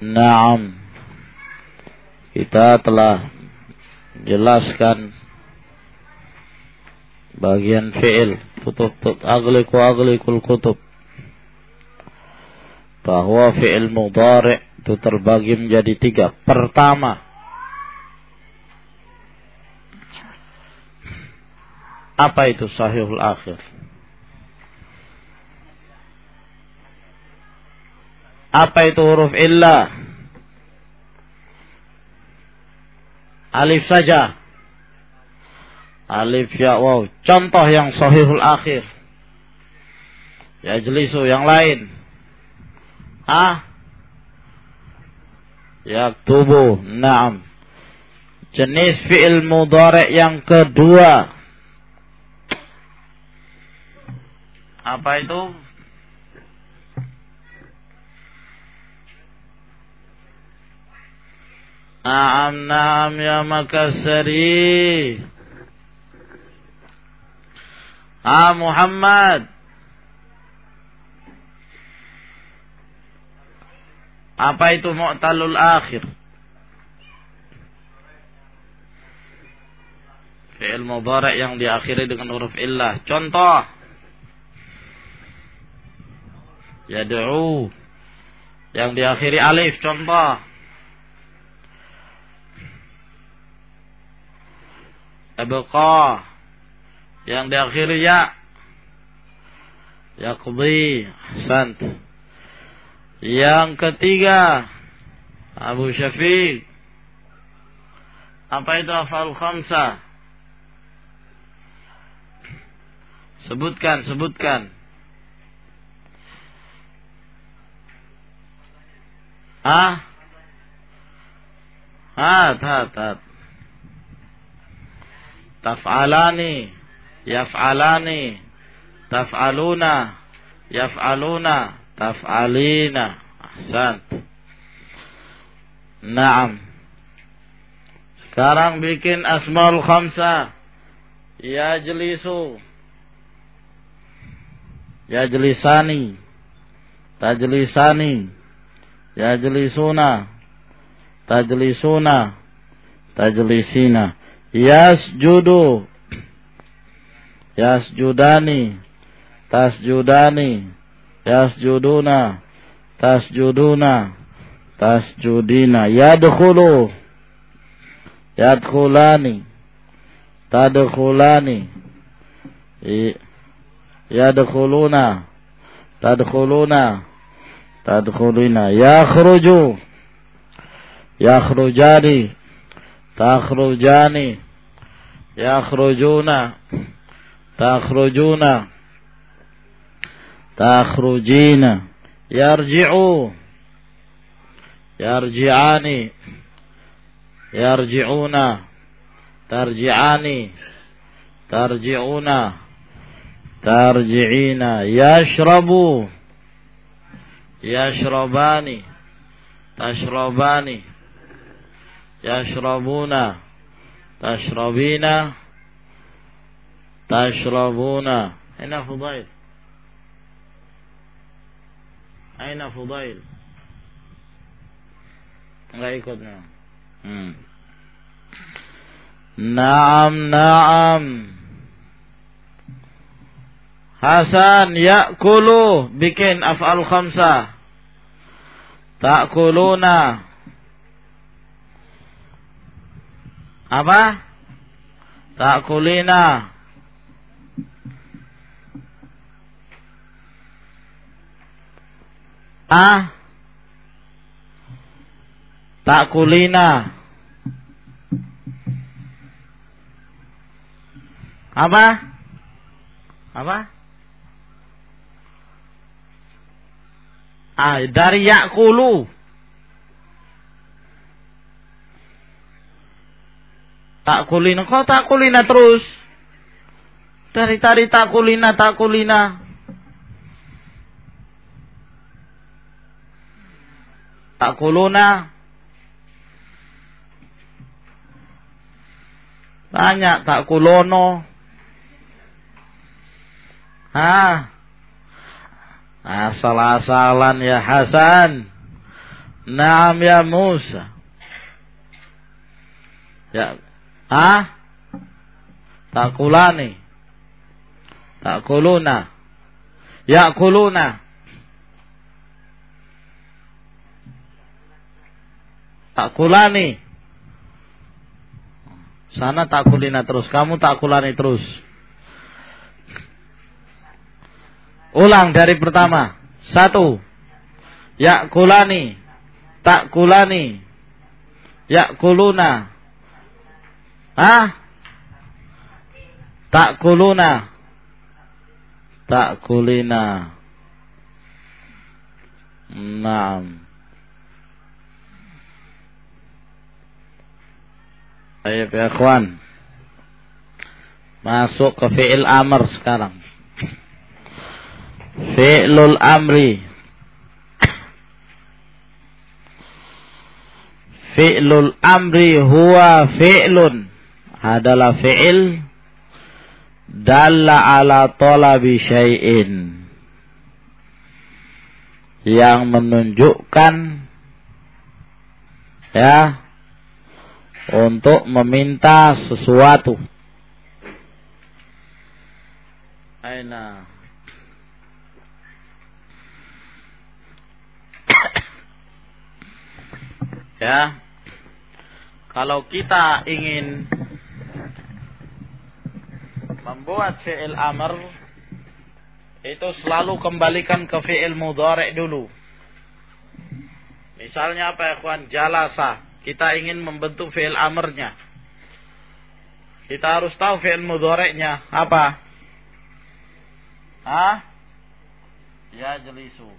Naam. Kita telah jelaskan bagian fi'il tutub tut agliku aglikul kutub bahwa fi'il mudhari itu terbagi menjadi tiga. Pertama, apa itu sahihul akhir? Apa itu huruf illa? Alif saja. Alif ya wow. Contoh yang sahihul akhir. Ya jelisu yang lain. Ah. tubuh. Naam. Jenis fi'il mudhari yang kedua. Apa itu? Naam, naam ya Makassari. Ah Muhammad. Apa itu mu'talul akhir? Fi'il mudhari' yang diakhiri dengan huruf illah. Contoh. Yad'u. Yang diakhiri alif. Contoh. Abqa yang diakhiri ya. Yaqdi. Sant. Yang ketiga Abu Syafiq. Apa itu afal khamsa? Sebutkan sebutkan. Ah? Hat hat hat taf'alani yaf'alani taf'aluna yaf'aluna taf'alina ahsan Naam Sekarang bikin asmaul khamsa. Yajlisu Yajlisani Tajlisani. Yajlisuna Tajlisuna. Tajlisina yasjudu. Yasjudani. Tasjudani. Yasjuduna. Tasjuduna. Tasjudina. Yadkhulu. Yadkhulani. Tadkhulani. Yadkhuluna. Tadkhuluna. Tadkhulina. Yakhruju. Yakhrujani. Takhrujani يخرجون تخرجون تخرجين يرجعوا يرجعان يرجعون ترجعان ترجعون ترجعين يشربوا يشربان تشربان يشربون. Tashrabina tashrabuna aina fudail aina fudail enggak ikutnya hmm. Naam, naam. Hasan ya'kulu bikin af'al khamsa. Ta'kuluna apa? Takulina. Ah. Takulina. Apa? Apa? Ah, dari yakulu. Tak kulina. Kok tak kulina terus? Dari tadi tak kulina, tak kulina. Tak kuluna. Tanya tak kulono. Hah? Asal-asalan ya Hasan. Naam ya Musa. Ya. Ah? Takulani. Takuluna. Yakuluna. Takulani. Sana takulina terus. Kamu takulani terus. Ulang dari pertama. Satu. Yakulani. Takulani. Yakuluna. Hah? Takuluna. Takulina. Naam. Baik ya kawan. Masuk ke fi'il amr sekarang. Fi'lul amri. Fi'lul amri huwa fi'lun. Adalah fi'il dalla ala talabi syai'in. Yang menunjukkan ya untuk meminta sesuatu. Aina. ya. Kalau kita ingin membuat fi'il amr itu selalu kembalikan ke fi'il mudhari' dulu. Misalnya apa ya kawan? Jalasa. Kita ingin membentuk fi'il amrnya. Kita harus tahu fi'il mudhari'nya apa? Hah? Ya jelisu.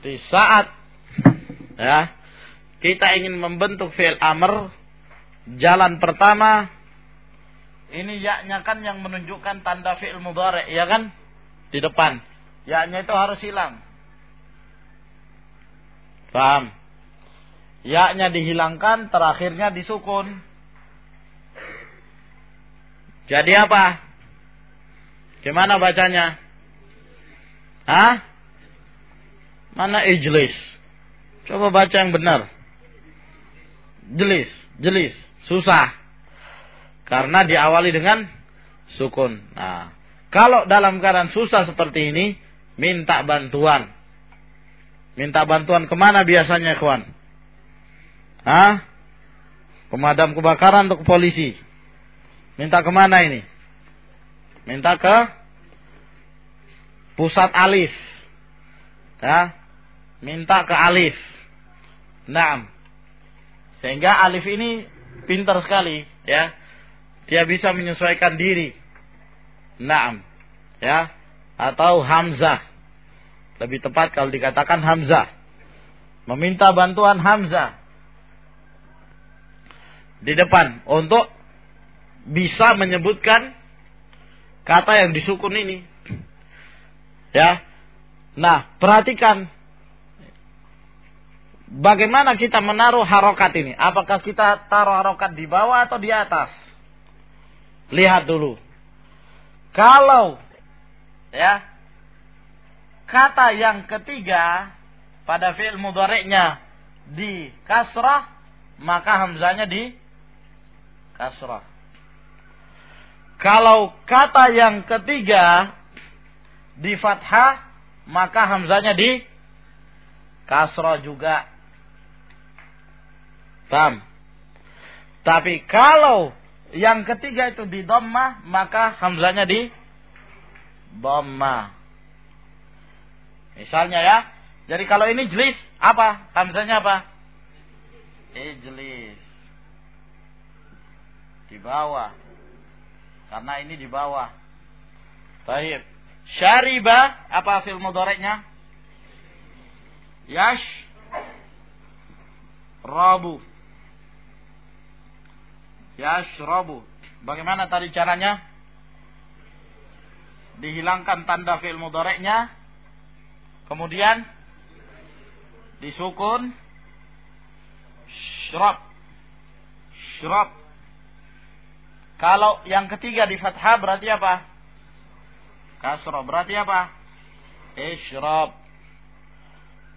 Di saat ya kita ingin membentuk fi'il amr jalan pertama ini yaknya kan yang menunjukkan tanda fi'il mudhari' ya kan? Di depan. Ya-nya itu harus hilang. Paham? Ya-nya dihilangkan, terakhirnya disukun. Jadi apa? Gimana bacanya? Hah? Mana ijlis? Coba baca yang benar. Jelis, jelis, susah. Karena diawali dengan sukun. Nah, kalau dalam keadaan susah seperti ini, minta bantuan. Minta bantuan ke mana biasanya kawan? Hah? Pemadam kebakaran ke polisi? Minta ke mana ini? Minta ke pusat alif. Ya? Minta ke alif. Nah, sehingga alif ini pintar sekali, ya. Dia bisa menyesuaikan diri. Naam. Ya. Atau hamzah. Lebih tepat kalau dikatakan Hamzah. Meminta bantuan Hamzah. Di depan. Untuk bisa menyebutkan kata yang disukun ini. Ya. Nah, perhatikan. Bagaimana kita menaruh harokat ini? Apakah kita taruh harokat di bawah atau di atas? Lihat dulu. Kalau ya kata yang ketiga pada fi'il mudhari'nya di kasrah, maka hamzanya di kasrah. Kalau kata yang ketiga di fathah, maka hamzanya di kasrah juga. Paham? Tapi kalau yang ketiga itu di dhammah, maka hamzanya di dhammah. Misalnya ya. Jadi kalau ini jelis, apa? Hamzanya apa? Ijlis. Di bawah. Karena ini di bawah. Baik. Syariba, apa fil mudhari'nya? Yash. Rabu. Yashrabu. Bagaimana tadi caranya? Dihilangkan tanda fi'il mudhari'nya Kemudian disukun syrab. Syrab. Kalau yang ketiga di fathah berarti apa? Kasra. Berarti apa? Ishrab.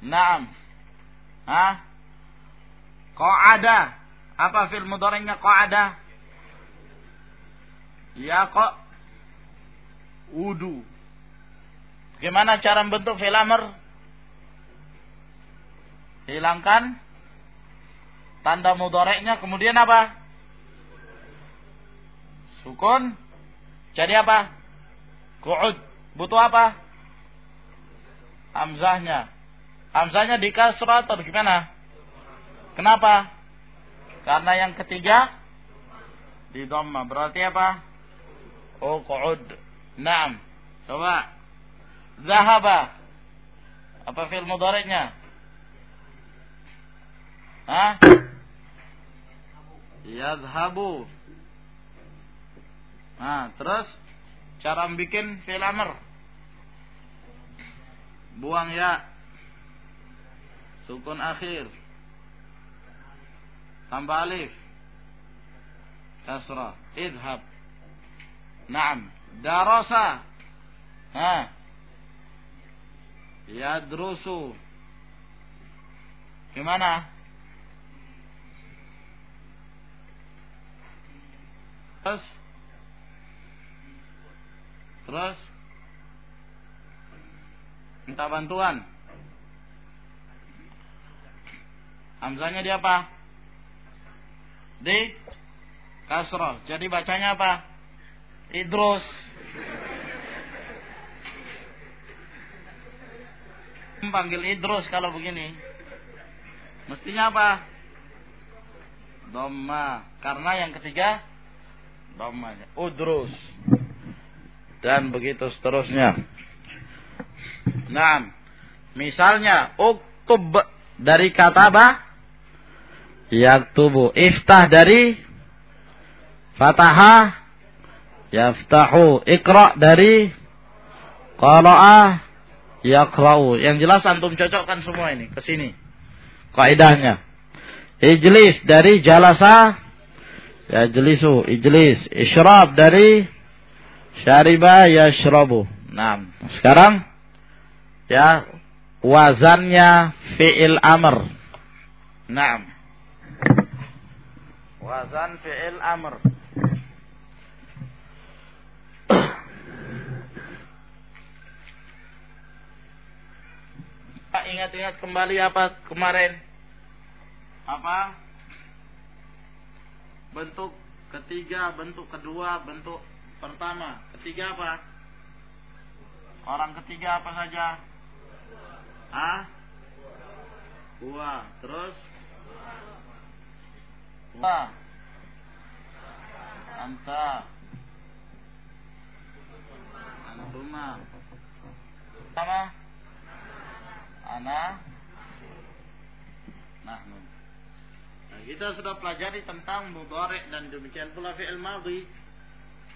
Naam. Hah? Qa'ada. Apa fil mudhari'nya qa'ada? Ya kok wudu. Gimana cara membentuk fil amr? Hilangkan tanda mudhari'nya kemudian apa? Sukun. Jadi apa? Qu'ud. Butuh apa? Hamzahnya. Hamzahnya di kasrah atau gimana? Kenapa? Karena yang ketiga di dhamma. Berarti apa? Qu'ud. Naam. Coba. Zahaba. Apa fil mudhari'nya? Hah? Yadhabu. Nah, terus cara bikin fi'il amr. Buang ya. Sukun akhir. Tambah alif. Kasrah. Idhab. Naam. Darasa. Ha. Yadrusu. Gimana? Terus Terus minta bantuan. Hamzanya di apa? Di kasroh. Jadi bacanya apa? Idrus. Panggil Idrus kalau begini. Mestinya apa? Doma. Karena yang ketiga Doma. Udrus dan begitu seterusnya. Nah, misalnya uktub dari kata apa? Yaktubu. Iftah dari fataha yaftahu. Iqra dari qara'a yaqra'u. Yang jelas antum cocokkan semua ini ke sini. Kaidahnya. Ijlis dari jalasa yajlisu. Ijlis. Isyrab dari Syariba yashrabu. Nah, sekarang ya wazannya fi'il amr. Nah. Wazan fi'il amr. Ingat-ingat kembali apa kemarin? Apa? Bentuk ketiga, bentuk kedua, bentuk pertama. Ketiga apa? Orang ketiga apa saja? Ah? Dua. Terus? Dua. Anta. Antuma. Sama? Ana. Nahnu. Nah, kita sudah pelajari tentang mudhari dan demikian pula fi'il madhi.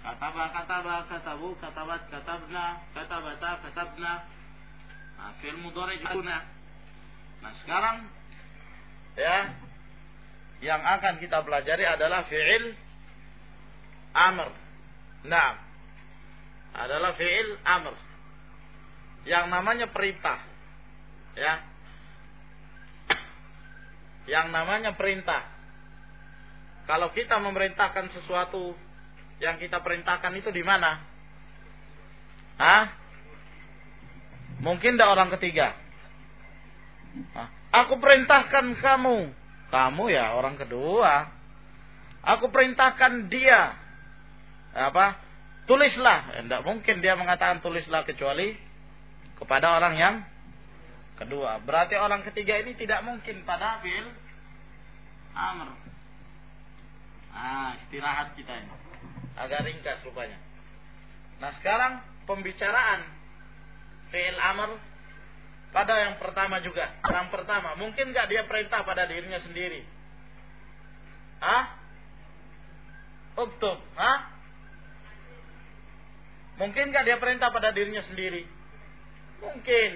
Kataba, kataba, katabu, katabat, katabna, katabata, katabna. Nah, fi'il mudhari juga. Nah, sekarang ya yang akan kita pelajari adalah fi'il amr. Nah, adalah fi'il amr. Yang namanya perintah. Ya. Yang namanya perintah. Kalau kita memerintahkan sesuatu yang kita perintahkan itu di mana? Hah? Mungkin tidak orang ketiga. Aku perintahkan kamu. Kamu ya orang kedua. Aku perintahkan dia. Apa? Tulislah. Tidak mungkin dia mengatakan tulislah kecuali kepada orang yang kedua. Berarti orang ketiga ini tidak mungkin pada bil amr. Ah, istirahat kita ini agak ringkas rupanya. Nah sekarang pembicaraan fi'il amr pada yang pertama juga. Yang pertama, mungkin nggak dia perintah pada dirinya sendiri? Hah? Uktub, hah? Mungkin nggak dia perintah pada dirinya sendiri? Mungkin.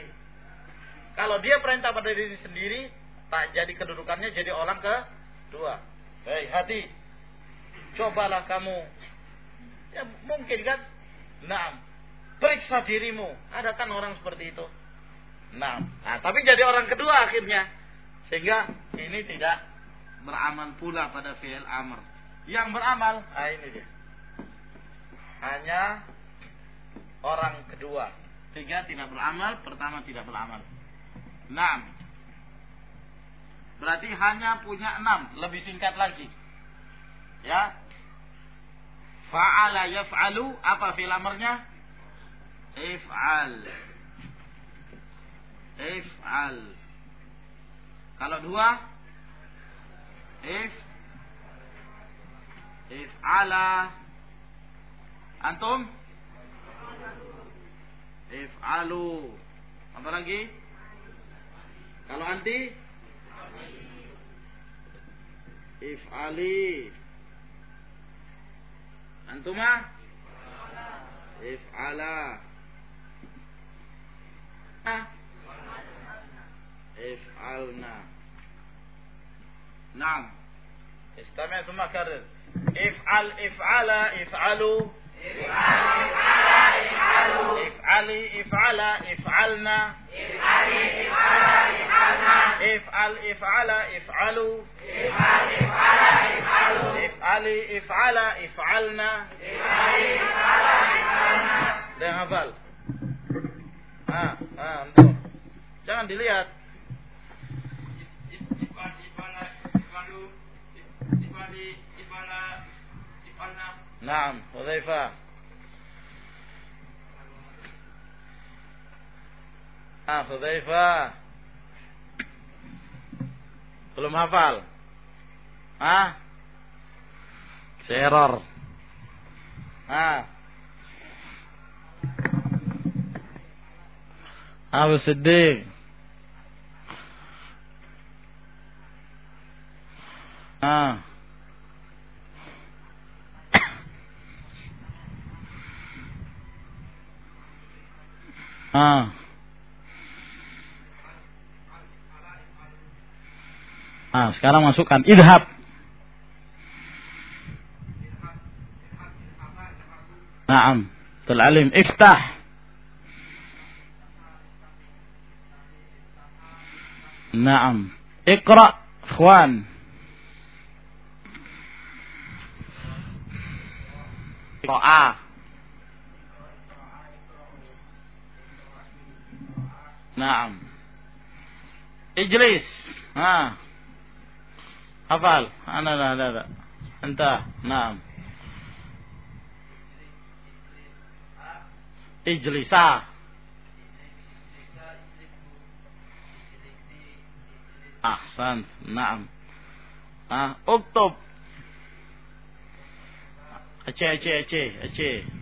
Kalau dia perintah pada diri sendiri, tak jadi kedudukannya jadi orang kedua. Hei hati, cobalah kamu Ya mungkin kan? Nah, periksa dirimu. Ada kan orang seperti itu. Nah, nah tapi jadi orang kedua akhirnya. Sehingga ini tidak beramal pula pada fi'il amr. Yang beramal, nah ini dia. Hanya orang kedua. Tiga tidak beramal, pertama tidak beramal. Enam. Berarti hanya punya enam. Lebih singkat lagi. Ya. Fa'ala yaf'alu. Apa filamernya? If'al. If'al. Kalau dua? If. If'ala. Antum? If'alu. Apa lagi? Kalau anti? If'ali. Antuma? If'ala If'alna. نعم استمع ثم كرر افعل افعل افعلوا افعلي افعلا افعلنا افعلي افعلا افعلنا افعل افعلا افعلوا افعل افعلا افعلوا افعلي افعلا افعلنا افعلي افعلا افعلنا dan hafal ah ah antum jangan dilihat نعم حذيفة Ah, Hudzaifah. Belum hafal? Ah? Seror. Ah. Abu Siddiq. Ah. Ah. Ah, sekarang masukkan idhab. Naam. Tulalim iftah. Naam. Iqra, ikhwan. Iqra. Naam. Ijlis. Ha. Hafal. Ana la la la. Entah. Naam. Ijlisa. Ahsan. Naam. Ha. Uktub. Aceh, aceh, aceh, aceh.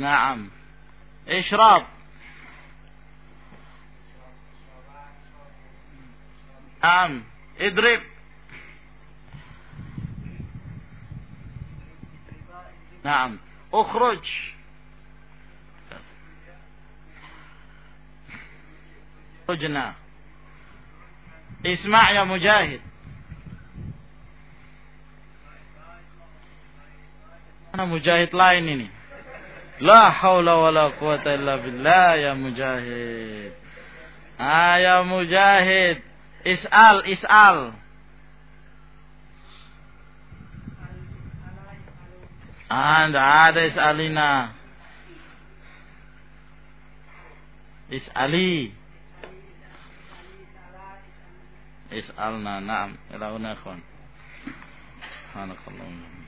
نعم. اشرب نعم. اضرب. نعم. اخرج. خرجنا اسمع يا مجاهد. أنا مجاهد lain ini La haula wala quwata illa billah ya mujahid. Ah ya mujahid. Is'al, is'al. Ah, ada is'alina. Is'ali. Is'alna, na'am. Ila huna ikhwan. Subhanakallahumma.